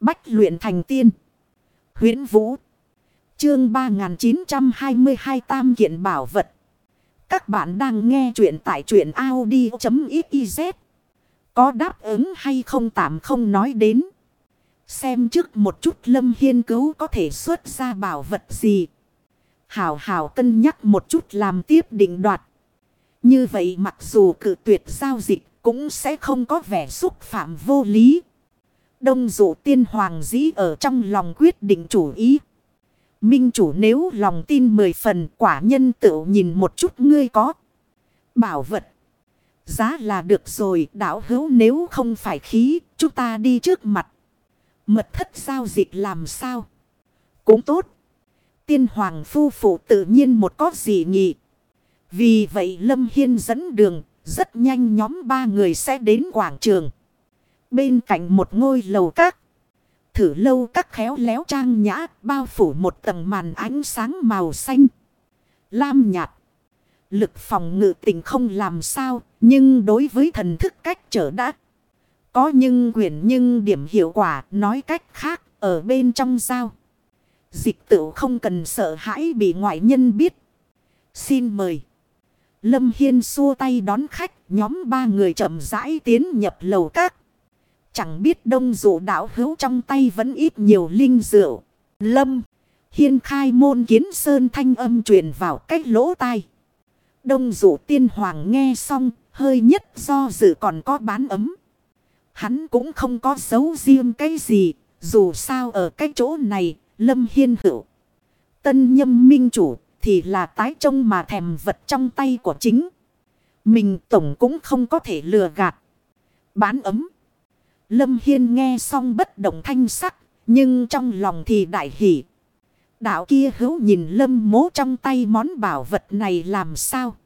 Bách luyện thành tiên. huyễn Vũ. Chương 3922 Tam Kiện Bảo Vật. Các bạn đang nghe truyện tại truyện Audi.xyz. Có đáp ứng hay không tạm không nói đến. Xem trước một chút Lâm Hiên cứu có thể xuất ra bảo vật gì. Hảo hảo cân nhắc một chút làm tiếp định đoạt. Như vậy mặc dù cự tuyệt giao dịch cũng sẽ không có vẻ xúc phạm vô lý. Đông dụ tiên hoàng dĩ ở trong lòng quyết định chủ ý. Minh chủ nếu lòng tin mười phần, quả nhân tự nhìn một chút ngươi có. Bảo vật. Giá là được rồi đảo hữu nếu không phải khí, chúng ta đi trước mặt. Mật thất giao dịch làm sao? Cũng tốt. Tiên hoàng phu phụ tự nhiên một có gì nghị. Vì vậy Lâm Hiên dẫn đường, rất nhanh nhóm ba người sẽ đến quảng trường. Bên cạnh một ngôi lầu các. Thử lâu các khéo léo trang nhã bao phủ một tầng màn ánh sáng màu xanh. Lam nhạt. Lực phòng ngự tình không làm sao. Nhưng đối với thần thức cách trở đã. Có nhưng quyền nhưng điểm hiệu quả nói cách khác ở bên trong sao. Dịch tự không cần sợ hãi bị ngoại nhân biết. Xin mời. Lâm Hiên xua tay đón khách, nhóm ba người chậm rãi tiến nhập lầu các. Chẳng biết đông dụ đảo hữu trong tay vẫn ít nhiều linh rượu. Lâm, Hiên khai môn kiến sơn thanh âm truyền vào cách lỗ tai. Đông dụ tiên hoàng nghe xong, hơi nhất do dự còn có bán ấm. Hắn cũng không có xấu riêng cái gì, dù sao ở cái chỗ này, Lâm Hiên hữu. Tân nhâm minh chủ thì là tái trông mà thèm vật trong tay của chính. Mình tổng cũng không có thể lừa gạt. Bán ấm. Lâm Hiên nghe xong bất động thanh sắc. Nhưng trong lòng thì đại hỷ. Đạo kia hữu nhìn lâm mố trong tay món bảo vật này làm sao.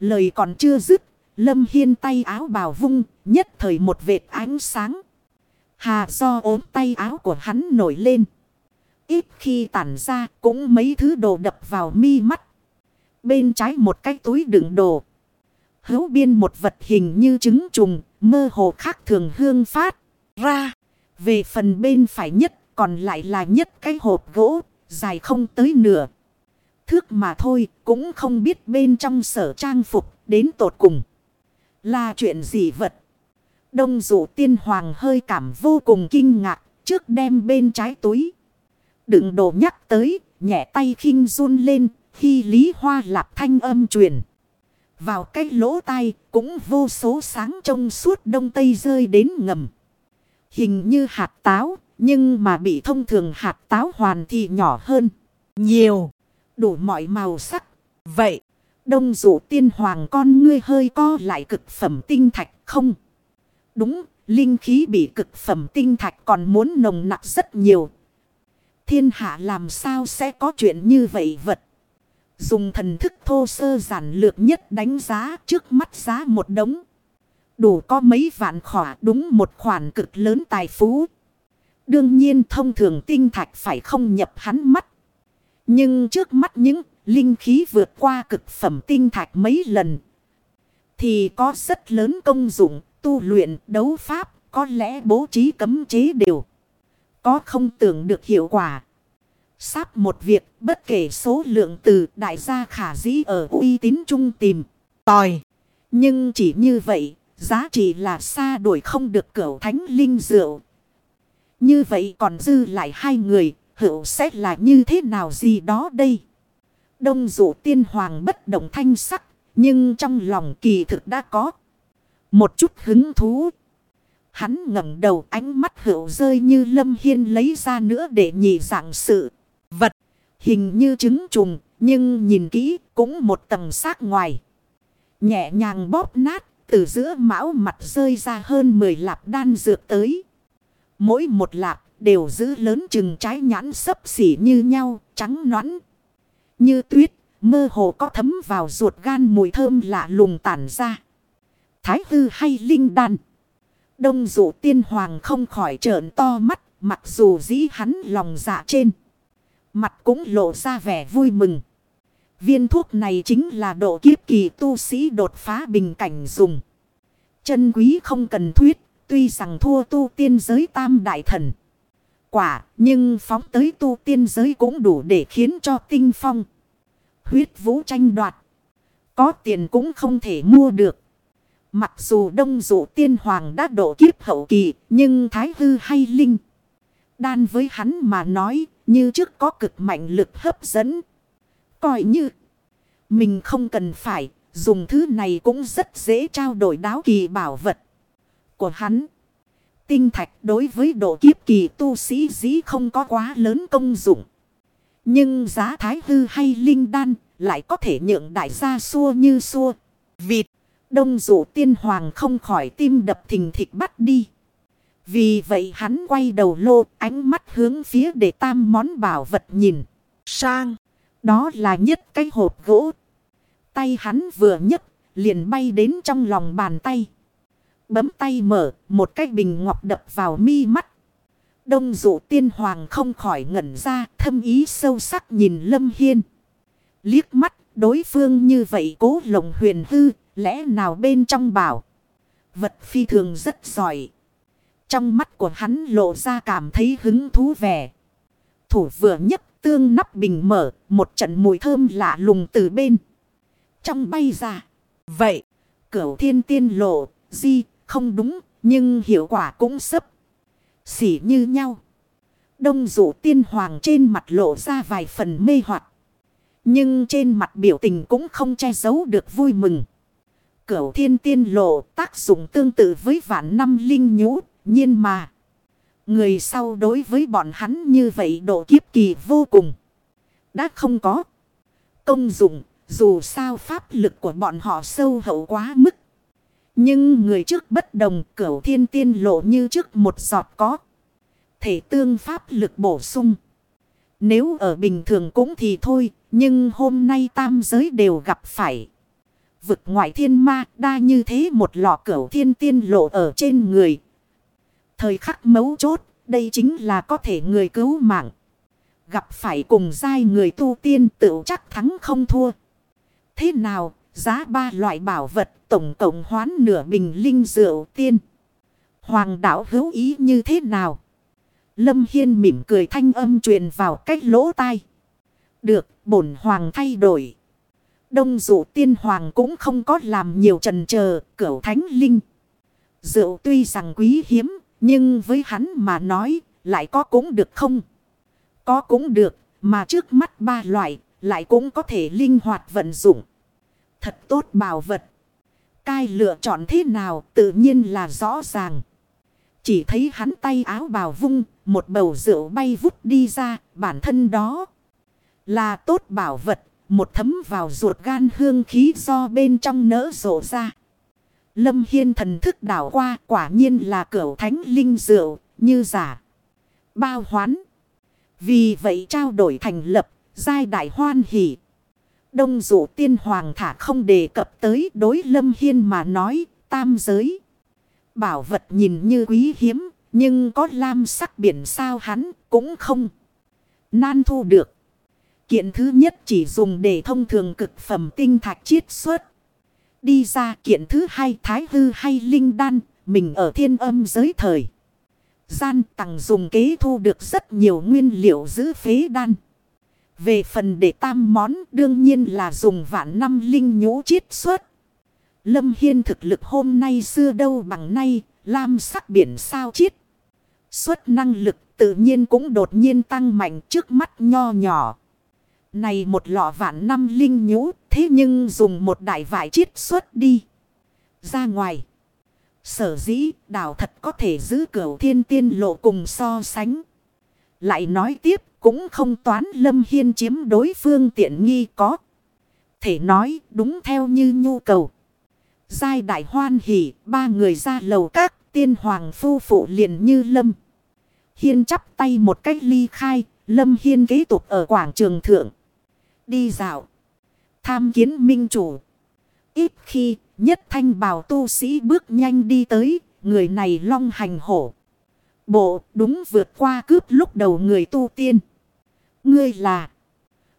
Lời còn chưa dứt. Lâm Hiên tay áo bào vung. Nhất thời một vệt ánh sáng. Hà do ốm tay áo của hắn nổi lên. Ít khi tản ra cũng mấy thứ đồ đập vào mi mắt. Bên trái một cái túi đựng đồ hữu biên một vật hình như trứng trùng, mơ hồ khác thường hương phát ra. Về phần bên phải nhất còn lại là nhất cái hộp gỗ, dài không tới nửa. Thước mà thôi, cũng không biết bên trong sở trang phục đến tột cùng. Là chuyện gì vật? Đông dụ tiên hoàng hơi cảm vô cùng kinh ngạc, trước đem bên trái túi. đựng đồ nhắc tới, nhẹ tay khinh run lên, khi lý hoa lạp thanh âm truyền. Vào cái lỗ tai, cũng vô số sáng trong suốt đông tây rơi đến ngầm. Hình như hạt táo, nhưng mà bị thông thường hạt táo hoàn thì nhỏ hơn. Nhiều, đủ mọi màu sắc. Vậy, đông dụ tiên hoàng con ngươi hơi co lại cực phẩm tinh thạch không? Đúng, linh khí bị cực phẩm tinh thạch còn muốn nồng nặc rất nhiều, Thiên hạ làm sao sẽ có chuyện như vậy vật. Dùng thần thức thô sơ giản lược nhất đánh giá trước mắt giá một đống. Đủ có mấy vạn khỏa đúng một khoản cực lớn tài phú. Đương nhiên thông thường tinh thạch phải không nhập hắn mắt. Nhưng trước mắt những linh khí vượt qua cực phẩm tinh thạch mấy lần. Thì có rất lớn công dụng, tu luyện, đấu pháp, có lẽ bố trí cấm chế đều có không tưởng được hiệu quả. Sáp một việc bất kể số lượng từ đại gia khả dĩ ở uy tín trung tìm, tòi. Nhưng chỉ như vậy, giá trị là xa đuổi không được cửu thánh linh rượu. Như vậy còn dư lại hai người, hữu sẽ là như thế nào gì đó đây? Đông dụ tiên hoàng bất động thanh sắc, nhưng trong lòng kỳ thực đã có một chút hứng thú. Hắn ngẩng đầu ánh mắt hữu rơi như lâm hiên lấy ra nữa để nhị dạng sự. Vật hình như trứng trùng nhưng nhìn kỹ cũng một tầng xác ngoài. Nhẹ nhàng bóp nát từ giữa mão mặt rơi ra hơn 10 lạp đan dược tới. Mỗi một lạp đều giữ lớn chừng trái nhãn sấp xỉ như nhau trắng nõn. Như tuyết mơ hồ có thấm vào ruột gan mùi thơm lạ lùng tản ra. Thái hư hay linh đan. Đông dụ tiên hoàng không khỏi trợn to mắt, mặc dù dĩ hắn lòng dạ trên. Mặt cũng lộ ra vẻ vui mừng. Viên thuốc này chính là độ kiếp kỳ tu sĩ đột phá bình cảnh dùng. Chân quý không cần thuyết, tuy rằng thua tu tiên giới tam đại thần. quả, nhưng phóng tới tu tiên giới cũng đủ để khiến cho tinh phong. Huyết vũ tranh đoạt. Có tiền cũng không thể mua được. Mặc dù đông dụ tiên hoàng đã độ kiếp hậu kỳ, nhưng thái hư hay linh. Đan với hắn mà nói, như trước có cực mạnh lực hấp dẫn. Coi như, mình không cần phải, dùng thứ này cũng rất dễ trao đổi đáo kỳ bảo vật của hắn. Tinh thạch đối với độ kiếp kỳ tu sĩ dĩ không có quá lớn công dụng. Nhưng giá thái hư hay linh đan lại có thể nhượng đại gia xua như xua. Vịt, đông dụ tiên hoàng không khỏi tim đập thình thịch bắt đi. Vì vậy hắn quay đầu lô ánh mắt hướng phía để tam món bảo vật nhìn. Sang, đó là nhất cái hộp gỗ. Tay hắn vừa nhấc liền bay đến trong lòng bàn tay. Bấm tay mở, một cái bình ngọc đập vào mi mắt. Đông dụ tiên hoàng không khỏi ngẩn ra, thâm ý sâu sắc nhìn Lâm Hiên. Liếc mắt, đối phương như vậy cố lồng huyền hư, lẽ nào bên trong bảo. Vật phi thường rất giỏi. Trong mắt của hắn lộ ra cảm thấy hứng thú vẻ. Thủ vừa nhấc tương nắp bình mở, một trận mùi thơm lạ lùng từ bên. Trong bay ra. Vậy, cửu thiên tiên lộ, di, không đúng, nhưng hiệu quả cũng sấp. Xỉ như nhau. Đông dụ tiên hoàng trên mặt lộ ra vài phần mê hoặc Nhưng trên mặt biểu tình cũng không che giấu được vui mừng. Cửu thiên tiên lộ tác dụng tương tự với vạn năm linh nhũ, nhiên mà. Người sau đối với bọn hắn như vậy độ kiếp kỳ vô cùng. Đã không có công dụng, dù sao pháp lực của bọn họ sâu hậu quá mức. Nhưng người trước bất đồng cửu thiên tiên lộ như trước một giọt có. Thể tương pháp lực bổ sung. Nếu ở bình thường cũng thì thôi. Nhưng hôm nay tam giới đều gặp phải. Vực ngoại thiên ma đa như thế một lọ cửu thiên tiên lộ ở trên người. Thời khắc mấu chốt. Đây chính là có thể người cứu mạng. Gặp phải cùng giai người tu tiên tự chắc thắng không thua. Thế nào Giá ba loại bảo vật tổng cộng hoán nửa bình linh rượu tiên. Hoàng đảo hữu ý như thế nào? Lâm Hiên mỉm cười thanh âm truyền vào cách lỗ tai. Được, bổn hoàng thay đổi. Đông dụ tiên hoàng cũng không có làm nhiều trần chờ cửu thánh linh. Rượu tuy rằng quý hiếm, nhưng với hắn mà nói, lại có cũng được không? Có cũng được, mà trước mắt ba loại, lại cũng có thể linh hoạt vận dụng. Thật tốt bảo vật. Cai lựa chọn thế nào tự nhiên là rõ ràng. Chỉ thấy hắn tay áo bào vung, một bầu rượu bay vút đi ra, bản thân đó là tốt bảo vật, một thấm vào ruột gan hương khí do bên trong nỡ rộ ra. Lâm Hiên thần thức đảo qua quả nhiên là cửu thánh linh rượu, như giả. Bao hoán. Vì vậy trao đổi thành lập, giai đại hoan hỷ. Đông dụ tiên hoàng thả không đề cập tới đối lâm hiên mà nói tam giới. Bảo vật nhìn như quý hiếm nhưng có lam sắc biển sao hắn cũng không nan thu được. Kiện thứ nhất chỉ dùng để thông thường cực phẩm tinh thạch chiết xuất. Đi ra kiện thứ hai thái hư hay linh đan mình ở thiên âm giới thời. Gian tặng dùng kế thu được rất nhiều nguyên liệu giữ phế đan. Về phần để tam món đương nhiên là dùng vạn năm linh nhũ chiết xuất. Lâm Hiên thực lực hôm nay xưa đâu bằng nay, lam sắc biển sao chiết. Xuất năng lực tự nhiên cũng đột nhiên tăng mạnh trước mắt nho nhỏ. Này một lọ vạn năm linh nhũ, thế nhưng dùng một đại vải chiết xuất đi. Ra ngoài. Sở dĩ đảo thật có thể giữ cửu thiên tiên lộ cùng so sánh. Lại nói tiếp cũng không toán Lâm Hiên chiếm đối phương tiện nghi có. Thể nói đúng theo như nhu cầu. Giai đại hoan hỉ, ba người ra lầu các tiên hoàng phu phụ liền như Lâm. Hiên chắp tay một cách ly khai, Lâm Hiên kế tục ở quảng trường thượng. Đi dạo. Tham kiến minh chủ. Ít khi nhất thanh bào tu sĩ bước nhanh đi tới, người này long hành hổ. Bộ đúng vượt qua cướp lúc đầu người tu tiên. Ngươi là.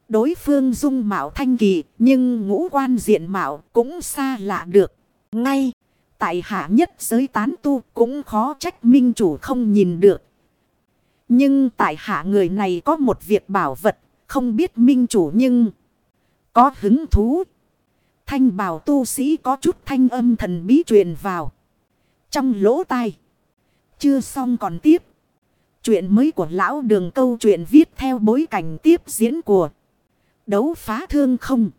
Đối phương dung mạo thanh kỳ. Nhưng ngũ quan diện mạo cũng xa lạ được. Ngay. Tại hạ nhất giới tán tu cũng khó trách minh chủ không nhìn được. Nhưng tại hạ người này có một việc bảo vật, không biết minh chủ nhưng có hứng thú. Thanh bảo tu sĩ có chút thanh âm thần bí truyền vào. Trong lỗ tai. Chưa xong còn tiếp. Chuyện mới của lão đường câu chuyện viết theo bối cảnh tiếp diễn của đấu phá thương không.